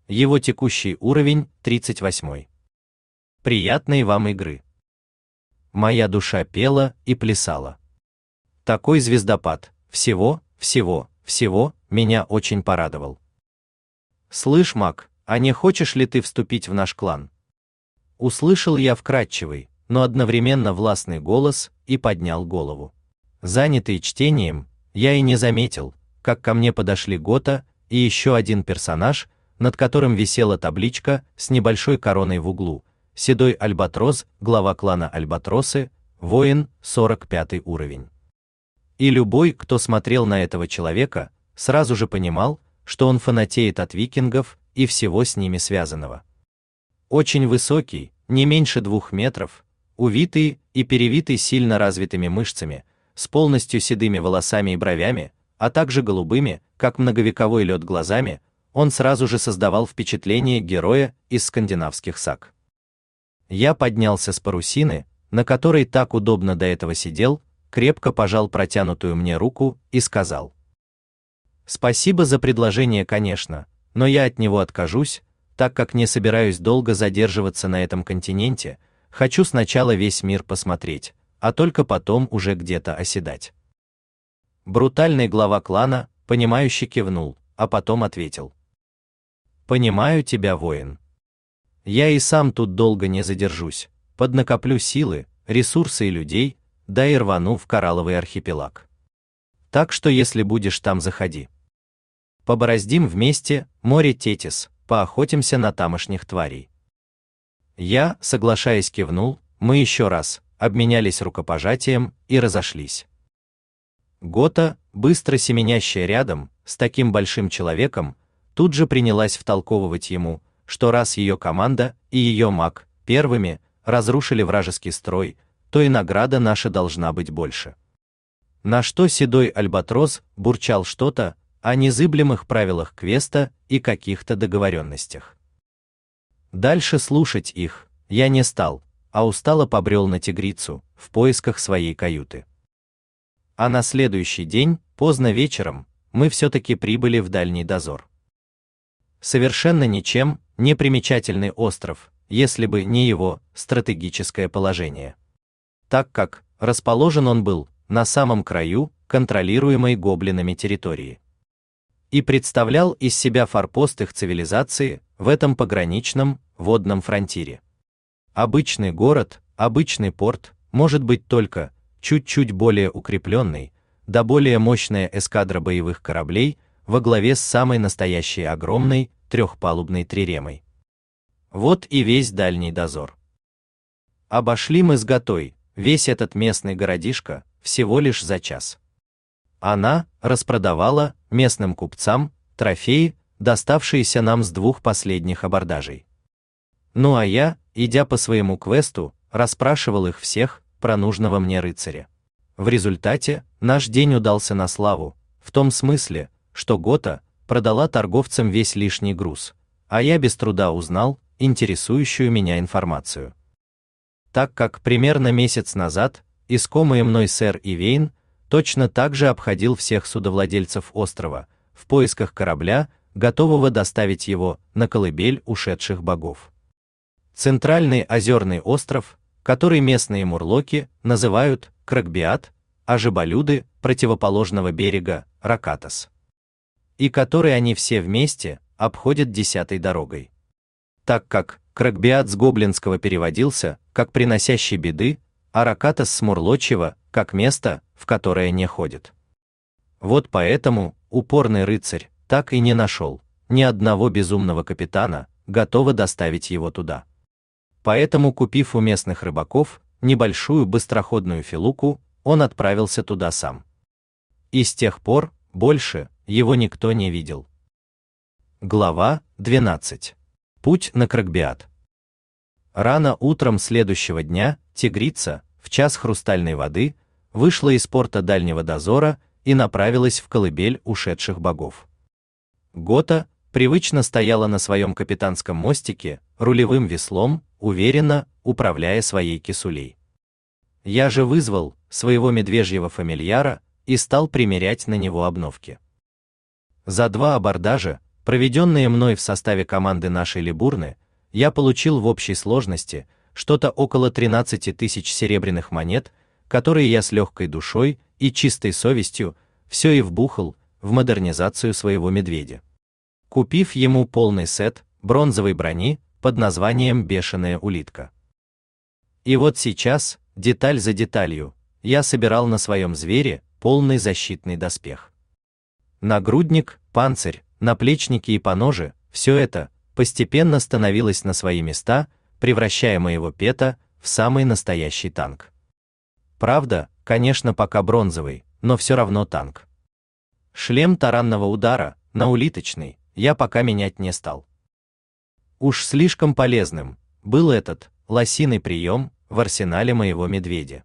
A: Его текущий уровень 38. Приятной вам игры. Моя душа пела и плясала. Такой звездопад, всего, всего, всего, меня очень порадовал. Слышь, Мак, а не хочешь ли ты вступить в наш клан? Услышал я вкрадчивый, но одновременно властный голос и поднял голову. Занятый чтением, я и не заметил, как ко мне подошли Гота и еще один персонаж, над которым висела табличка с небольшой короной в углу. Седой Альбатрос, глава клана Альбатросы, воин, 45 уровень. И любой, кто смотрел на этого человека, сразу же понимал, что он фанатеет от викингов и всего с ними связанного. Очень высокий, не меньше двух метров, увитый и перевитый сильно развитыми мышцами, с полностью седыми волосами и бровями, а также голубыми, как многовековой лед глазами, он сразу же создавал впечатление героя из скандинавских саг. Я поднялся с парусины, на которой так удобно до этого сидел, крепко пожал протянутую мне руку и сказал: "Спасибо за предложение, конечно, но я от него откажусь, так как не собираюсь долго задерживаться на этом континенте, Хочу сначала весь мир посмотреть, а только потом уже где-то оседать. Брутальный глава клана, понимающе кивнул, а потом ответил: Понимаю тебя, воин. Я и сам тут долго не задержусь, поднакоплю силы, ресурсы и людей, да и рвану в коралловый архипелаг. Так что если будешь там, заходи. Побороздим вместе море Тетис, поохотимся на тамошних тварей. Я, соглашаясь, кивнул, мы еще раз обменялись рукопожатием и разошлись. Гота, быстро семенящая рядом с таким большим человеком, тут же принялась втолковывать ему, что раз ее команда и ее маг первыми разрушили вражеский строй, то и награда наша должна быть больше. На что седой альбатрос бурчал что-то о незыблемых правилах квеста и каких-то договоренностях. Дальше слушать их я не стал, а устало побрел на тигрицу в поисках своей каюты. А на следующий день, поздно вечером, мы все-таки прибыли в дальний дозор. Совершенно ничем не примечательный остров, если бы не его стратегическое положение. Так как расположен он был на самом краю контролируемой гоблинами территории. И представлял из себя форпост их цивилизации в этом пограничном водном фронтире. Обычный город, обычный порт, может быть только чуть-чуть более укрепленный, да более мощная эскадра боевых кораблей во главе с самой настоящей огромной трехпалубной триремой. Вот и весь дальний дозор. Обошли мы с Готой весь этот местный городишко всего лишь за час. Она распродавала местным купцам трофеи, доставшиеся нам с двух последних абордажей. Ну а я, идя по своему квесту, расспрашивал их всех про нужного мне рыцаря. В результате наш день удался на славу, в том смысле, что Гота продала торговцам весь лишний груз, а я без труда узнал интересующую меня информацию. Так как примерно месяц назад искомый мной сэр Ивейн точно так же обходил всех судовладельцев острова в поисках корабля, готового доставить его на колыбель ушедших богов. Центральный озерный остров, который местные мурлоки называют Кракбиат, а жаболюды противоположного берега Ракатас. И который они все вместе обходят десятой дорогой. Так как Кракбиат с гоблинского переводился как приносящий беды, а Ракатас с мурлочьего как место, в которое не ходит. Вот поэтому упорный рыцарь так и не нашел ни одного безумного капитана, готового доставить его туда. Поэтому, купив у местных рыбаков небольшую быстроходную филуку, он отправился туда сам. И с тех пор больше его никто не видел. Глава 12. Путь на Крагбиат. Рано утром следующего дня тигрица в час хрустальной воды вышла из порта дальнего дозора и направилась в колыбель ушедших богов. Гота привычно стояла на своем капитанском мостике, рулевым веслом, уверенно управляя своей кисулей. Я же вызвал своего медвежьего фамильяра и стал примерять на него обновки. За два абордажа, проведенные мной в составе команды нашей Либурны, я получил в общей сложности что-то около 13 тысяч серебряных монет, которые я с легкой душой и чистой совестью все и вбухал в модернизацию своего медведя. Купив ему полный сет бронзовой брони, под названием «Бешеная улитка». И вот сейчас, деталь за деталью, я собирал на своем звере полный защитный доспех. Нагрудник, панцирь, наплечники и поножи – все это постепенно становилось на свои места, превращая моего пета в самый настоящий танк. Правда, конечно, пока бронзовый, но все равно танк. Шлем таранного удара, на улиточный, я пока менять не стал. Уж слишком полезным был этот лосиный прием в арсенале моего медведя.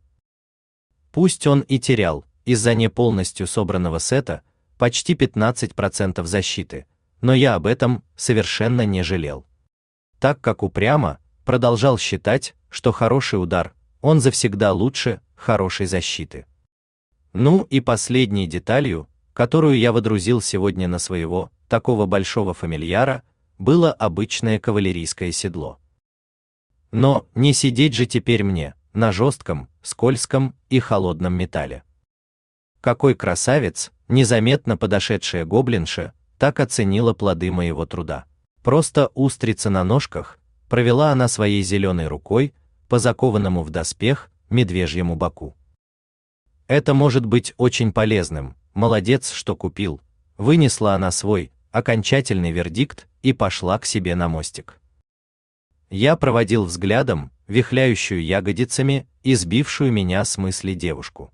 A: Пусть он и терял из-за не полностью собранного сета почти 15% защиты, но я об этом совершенно не жалел. Так как упрямо продолжал считать, что хороший удар, он завсегда лучше хорошей защиты. Ну и последней деталью, которую я водрузил сегодня на своего такого большого фамильяра, было обычное кавалерийское седло. Но не сидеть же теперь мне на жестком, скользком и холодном металле. Какой красавец, незаметно подошедшая гоблинша, так оценила плоды моего труда. Просто устрица на ножках, провела она своей зеленой рукой по закованному в доспех медвежьему боку. Это может быть очень полезным. Молодец, что купил. Вынесла она свой окончательный вердикт и пошла к себе на мостик. Я проводил взглядом вихляющую ягодицами и сбившую меня с мысли девушку.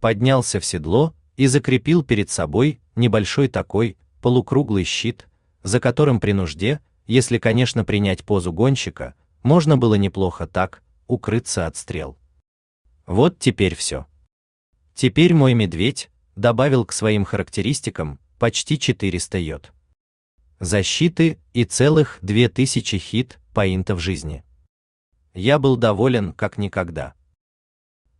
A: Поднялся в седло и закрепил перед собой небольшой такой полукруглый щит, за которым при нужде, если, конечно, принять позу гонщика, можно было неплохо так укрыться от стрел. Вот теперь все. Теперь мой медведь добавил к своим характеристикам почти 400 йод. Защиты и целых 2000 хит поинтов жизни. Я был доволен как никогда.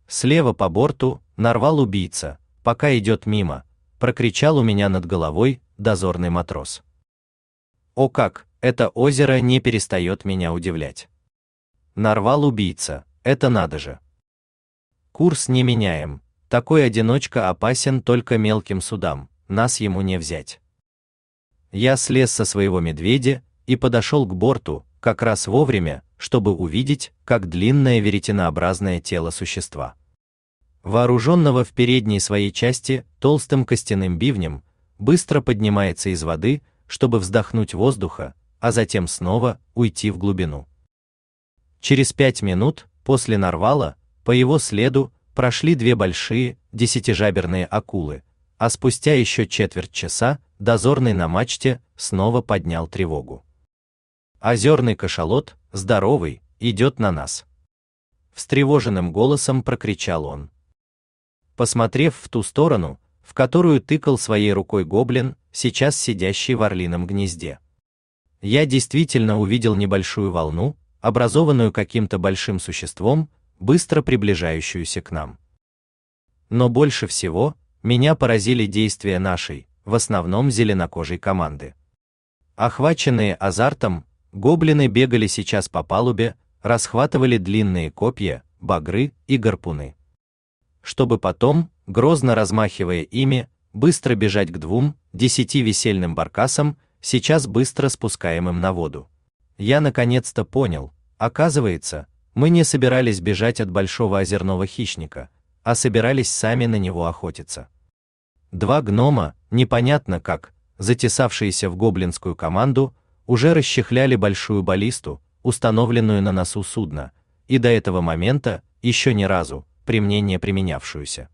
A: Слева по борту нарвал убийца, пока идет мимо, прокричал у меня над головой дозорный матрос. О как, это озеро не перестает меня удивлять. Нарвал убийца, это надо же. Курс не меняем, такой одиночка опасен только мелким судам, нас ему не взять. Я слез со своего медведя и подошел к борту, как раз вовремя, чтобы увидеть, как длинное веретенообразное тело существа, вооруженного в передней своей части толстым костяным бивнем, быстро поднимается из воды, чтобы вздохнуть воздуха, а затем снова уйти в глубину. Через пять минут после нарвала по его следу прошли две большие десятижаберные акулы, а спустя еще четверть часа дозорный на мачте снова поднял тревогу. Озерный кашалот, здоровый, идет на нас. Встревоженным голосом прокричал он. Посмотрев в ту сторону, в которую тыкал своей рукой гоблин, сейчас сидящий в орлином гнезде. Я действительно увидел небольшую волну, образованную каким-то большим существом, быстро приближающуюся к нам. Но больше всего меня поразили действия нашей, в основном зеленокожей команды. Охваченные азартом, гоблины бегали сейчас по палубе, расхватывали длинные копья, багры и гарпуны. Чтобы потом, грозно размахивая ими, быстро бежать к двум, десяти весельным баркасам, сейчас быстро спускаемым на воду я наконец-то понял, оказывается, мы не собирались бежать от большого озерного хищника, а собирались сами на него охотиться. Два гнома, непонятно как, затесавшиеся в гоблинскую команду, уже расчехляли большую баллисту, установленную на носу судна, и до этого момента еще ни разу при применявшуюся.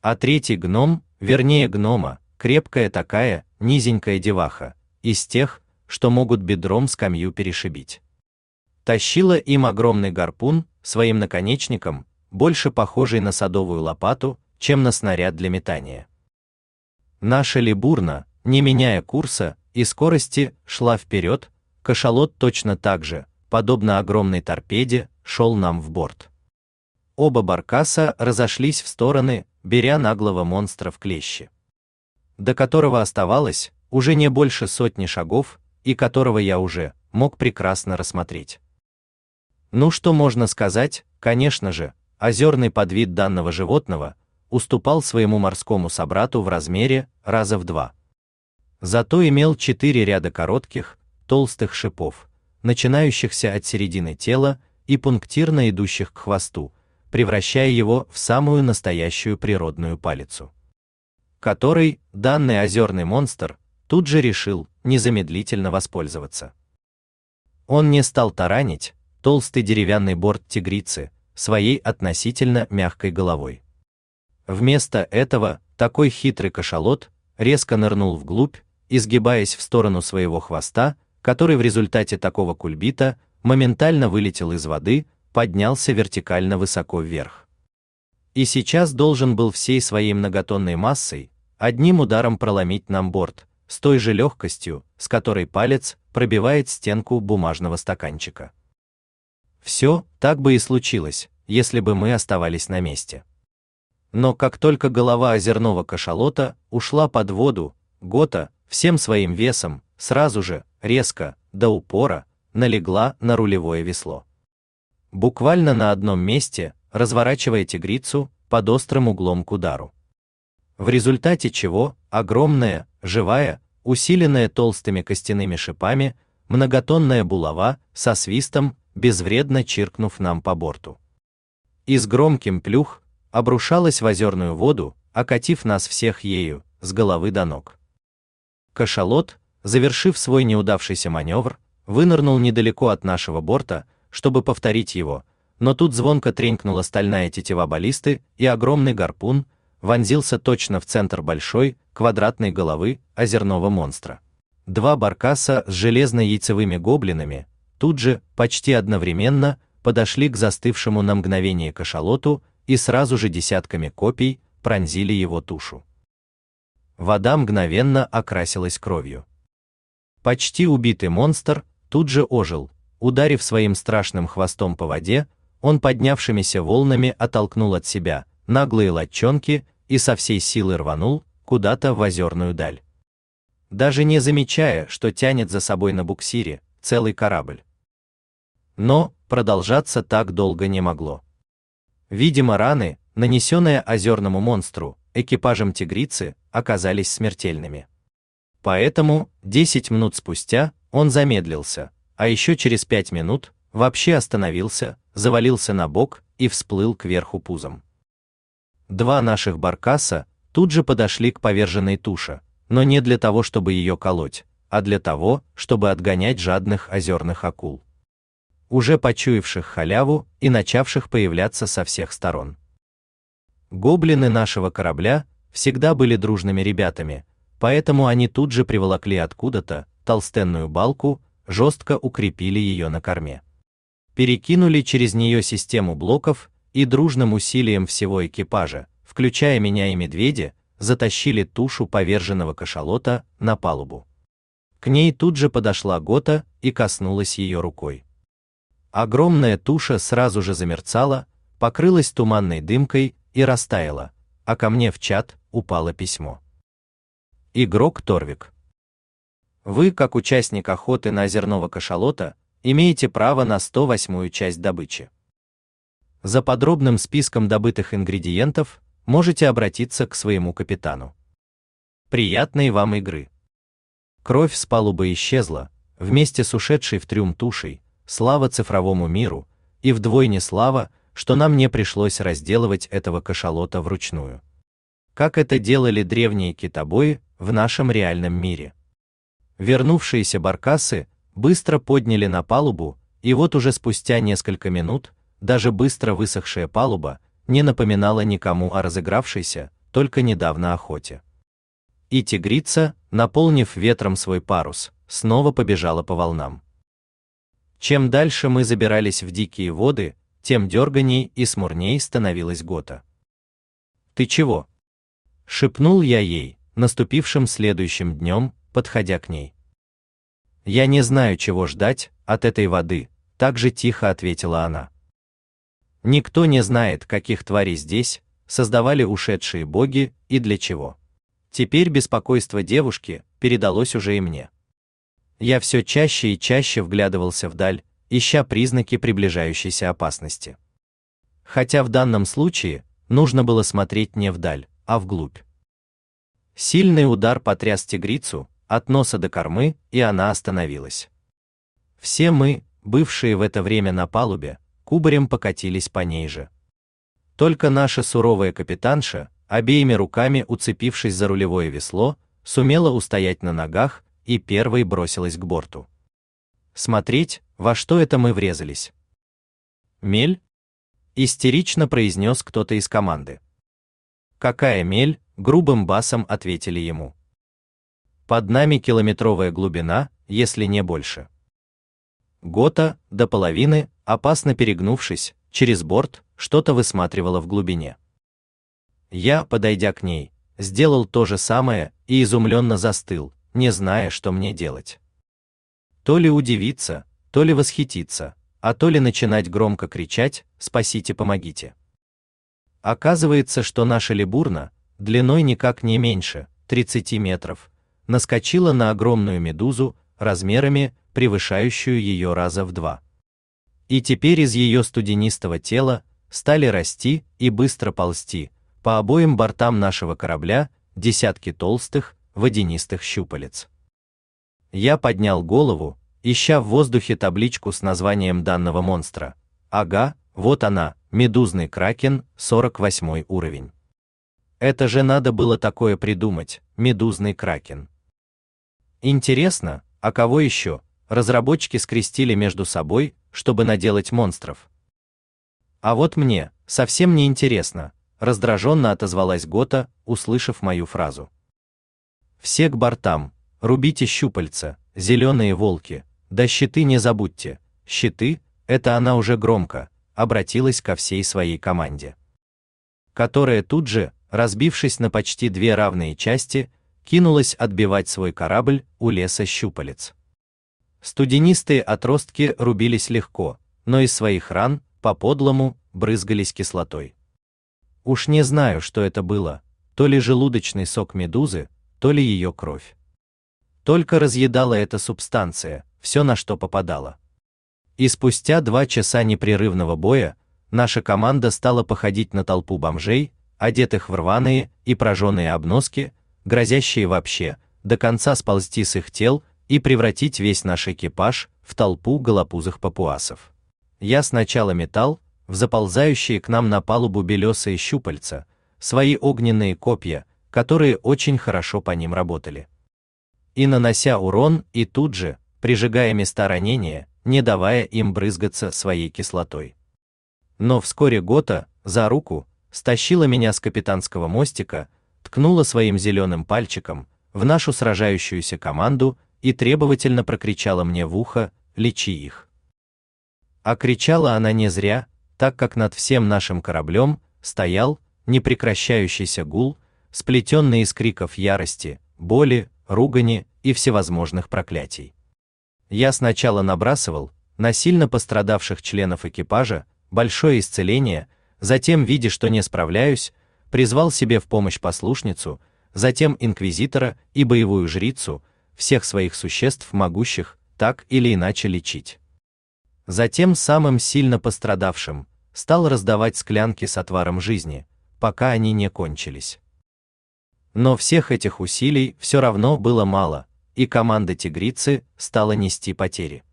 A: А третий гном, вернее гнома, крепкая такая, низенькая деваха, из тех, что могут бедром скамью перешибить. Тащила им огромный гарпун, своим наконечником, больше похожий на садовую лопату, чем на снаряд для метания. Наша либурна, не меняя курса и скорости, шла вперед, кашалот точно так же, подобно огромной торпеде, шел нам в борт. Оба баркаса разошлись в стороны, беря наглого монстра в клещи, до которого оставалось уже не больше сотни шагов, и которого я уже мог прекрасно рассмотреть. Ну что можно сказать? Конечно же, озерный подвид данного животного уступал своему морскому собрату в размере раза в два. Зато имел четыре ряда коротких, толстых шипов, начинающихся от середины тела и пунктирно идущих к хвосту, превращая его в самую настоящую природную палицу, которой данный озерный монстр тут же решил незамедлительно воспользоваться. Он не стал таранить толстый деревянный борт тигрицы своей относительно мягкой головой. Вместо этого такой хитрый кашалот резко нырнул вглубь, изгибаясь в сторону своего хвоста, который в результате такого кульбита моментально вылетел из воды, поднялся вертикально высоко вверх. И сейчас должен был всей своей многотонной массой одним ударом проломить нам борт, с той же легкостью, с которой палец пробивает стенку бумажного стаканчика. Все так бы и случилось, если бы мы оставались на месте. Но как только голова озерного кашалота ушла под воду, Гота всем своим весом сразу же, резко, до упора, налегла на рулевое весло. Буквально на одном месте, разворачивая тигрицу под острым углом к удару. В результате чего огромная, живая, усиленная толстыми костяными шипами, многотонная булава со свистом, безвредно чиркнув нам по борту. И с громким плюх обрушалась в озерную воду, окатив нас всех ею с головы до ног. Кашалот, завершив свой неудавшийся маневр, вынырнул недалеко от нашего борта, чтобы повторить его, но тут звонко тренькнула стальная тетива баллисты, и огромный гарпун, вонзился точно в центр большой, квадратной головы озерного монстра. Два баркаса с железно-яйцевыми гоблинами тут же, почти одновременно, подошли к застывшему на мгновение кашалоту и сразу же десятками копий пронзили его тушу. Вода мгновенно окрасилась кровью. Почти убитый монстр тут же ожил, ударив своим страшным хвостом по воде, он поднявшимися волнами оттолкнул от себя наглые лодчонки и со всей силы рванул куда-то в озерную даль. Даже не замечая, что тянет за собой на буксире целый корабль. Но продолжаться так долго не могло. Видимо, раны, нанесенные озерному монстру, экипажем тигрицы, оказались смертельными. Поэтому 10 минут спустя он замедлился, а еще через 5 минут вообще остановился, завалился на бок и всплыл кверху пузом. Два наших баркаса тут же подошли к поверженной туше, но не для того, чтобы ее колоть, а для того, чтобы отгонять жадных озерных акул, уже почуявших халяву и начавших появляться со всех сторон. Гоблины нашего корабля всегда были дружными ребятами, поэтому они тут же приволокли откуда-то толстенную балку, жестко укрепили ее на корме. Перекинули через нее систему блоков и дружным усилием всего экипажа, включая меня и медведя, затащили тушу поверженного кашалота на палубу. К ней тут же подошла Гота и коснулась ее рукой. Огромная туша сразу же замерцала, покрылась туманной дымкой и растаяла, а ко мне в чат упало письмо. Игрок Торвик. Вы, как участник охоты на озерного кашалота, имеете право на 108-ю часть добычи. За подробным списком добытых ингредиентов можете обратиться к своему капитану. Приятной вам игры. Кровь с палубы исчезла, вместе с ушедшей в трюм тушей, слава цифровому миру, и вдвойне слава, что нам не пришлось разделывать этого кашалота вручную. Как это делали древние китобои в нашем реальном мире. Вернувшиеся баркасы быстро подняли на палубу, и вот уже спустя несколько минут даже быстро высохшая палуба не напоминала никому о разыгравшейся только недавно охоте. И тигрица, наполнив ветром свой парус, снова побежала по волнам. Чем дальше мы забирались в дикие воды, тем дерганей и смурней становилась Гота. Ты чего? шепнул я ей, наступившим следующим днем, подходя к ней. Я не знаю, чего ждать от этой воды, так же тихо ответила она. Никто не знает, каких тварей здесь создавали ушедшие боги и для чего. Теперь беспокойство девушки передалось уже и мне. Я все чаще и чаще вглядывался вдаль, ища признаки приближающейся опасности. Хотя в данном случае нужно было смотреть не вдаль, а вглубь. Сильный удар потряс тигрицу от носа до кормы, и она остановилась. Все мы, бывшие в это время на палубе, кубарем покатились по ней же. Только наша суровая капитанша, обеими руками уцепившись за рулевое весло, сумела устоять на ногах и первой бросилась к борту. Смотреть, во что это мы врезались. Мель? Истерично произнес кто-то из команды. Какая мель? Грубым басом ответили ему. Под нами километровая глубина, если не больше. Гота, до половины, опасно перегнувшись, через борт, что-то высматривала в глубине. Я, подойдя к ней, сделал то же самое и изумленно застыл, не зная, что мне делать. То ли удивиться, то ли восхититься, а то ли начинать громко кричать «Спасите, помогите!». Оказывается, что наша либурна, длиной никак не меньше 30 метров, наскочила на огромную медузу размерами, превышающую ее раза в два и теперь из ее студенистого тела стали расти и быстро ползти по обоим бортам нашего корабля десятки толстых водянистых щупалец. Я поднял голову, ища в воздухе табличку с названием данного монстра. Ага, вот она, медузный кракен, 48 уровень. Это же надо было такое придумать, медузный кракен. Интересно, а кого еще? Разработчики скрестили между собой чтобы наделать монстров. А вот мне совсем не интересно, раздраженно отозвалась Гота, услышав мою фразу. Все к бортам, рубите щупальца, зеленые волки, да щиты не забудьте. Щиты, это она уже громко обратилась ко всей своей команде. которая тут же, разбившись на почти две равные части, кинулась отбивать свой корабль у леса щупалец. Студенистые отростки рубились легко, но из своих ран, по-подлому, брызгались кислотой. Уж не знаю, что это было, то ли желудочный сок медузы, то ли ее кровь. Только разъедала эта субстанция, все на что попадало. И спустя два часа непрерывного боя наша команда стала походить на толпу бомжей, одетых в рваные и прожженные обноски, грозящие вообще до конца сползти с их тел и превратить весь наш экипаж в толпу голопузых папуасов. Я сначала метал в заползающие к нам на палубу белесые щупальца, свои огненные копья, которые очень хорошо по ним работали. И нанося урон, и тут же, прижигая места ранения, не давая им брызгаться своей кислотой. Но вскоре Гота, за руку, стащила меня с капитанского мостика, ткнула своим зеленым пальчиком в нашу сражающуюся команду и требовательно прокричала мне в ухо: "Лечи их". А кричала она не зря, так как над всем нашим кораблем стоял непрекращающийся гул, сплетенный из криков ярости, боли, ругани и всевозможных проклятий. Я сначала набрасывал на сильно пострадавших членов экипажа большое исцеление, затем, видя, что не справляюсь, призвал себе в помощь послушницу, затем инквизитора и боевую жрицу, всех своих существ могущих так или иначе лечить. Затем самым сильно пострадавшим стал раздавать склянки с отваром жизни, пока они не кончились. Но всех этих усилий все равно было мало, и команда тигрицы стала нести потери.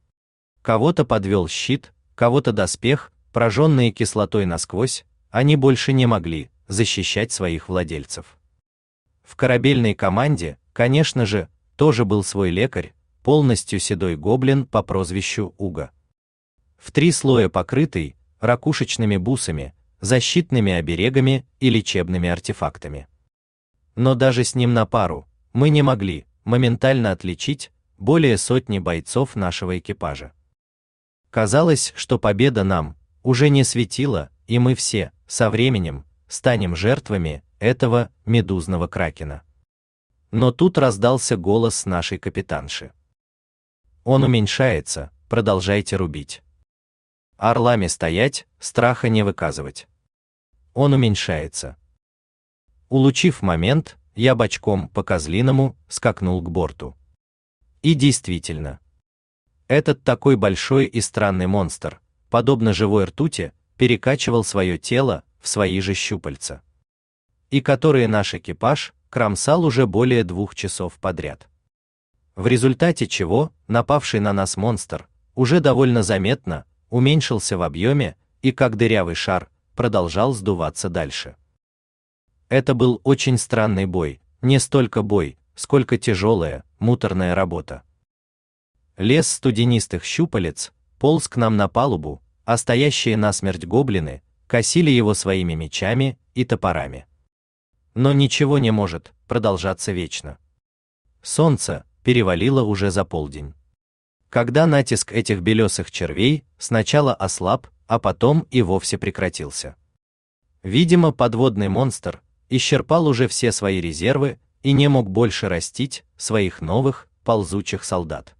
A: Кого-то подвел щит, кого-то доспех, прожженные кислотой насквозь, они больше не могли защищать своих владельцев. В корабельной команде, конечно же, тоже был свой лекарь, полностью седой гоблин по прозвищу Уга в три слоя покрытый ракушечными бусами, защитными оберегами и лечебными артефактами. Но даже с ним на пару мы не могли моментально отличить более сотни бойцов нашего экипажа. Казалось, что победа нам уже не светила, и мы все со временем станем жертвами этого медузного кракена. Но тут раздался голос нашей капитанши. Он уменьшается, продолжайте рубить. Орлами стоять, страха не выказывать. Он уменьшается. Улучив момент, я бочком по козлиному скакнул к борту. И действительно, этот такой большой и странный монстр, подобно живой ртути, перекачивал свое тело свои же щупальца, и которые наш экипаж кромсал уже более двух часов подряд. В результате чего напавший на нас монстр уже довольно заметно уменьшился в объеме и, как дырявый шар, продолжал сдуваться дальше. Это был очень странный бой, не столько бой, сколько тяжелая, муторная работа. Лес студенистых щупалец полз к нам на палубу, а стоящие насмерть гоблины косили его своими мечами и топорами. Но ничего не может продолжаться вечно. Солнце перевалило уже за полдень когда натиск этих белесых червей сначала ослаб, а потом и вовсе прекратился. Видимо, подводный монстр исчерпал уже все свои резервы и не мог больше растить своих новых ползучих солдат.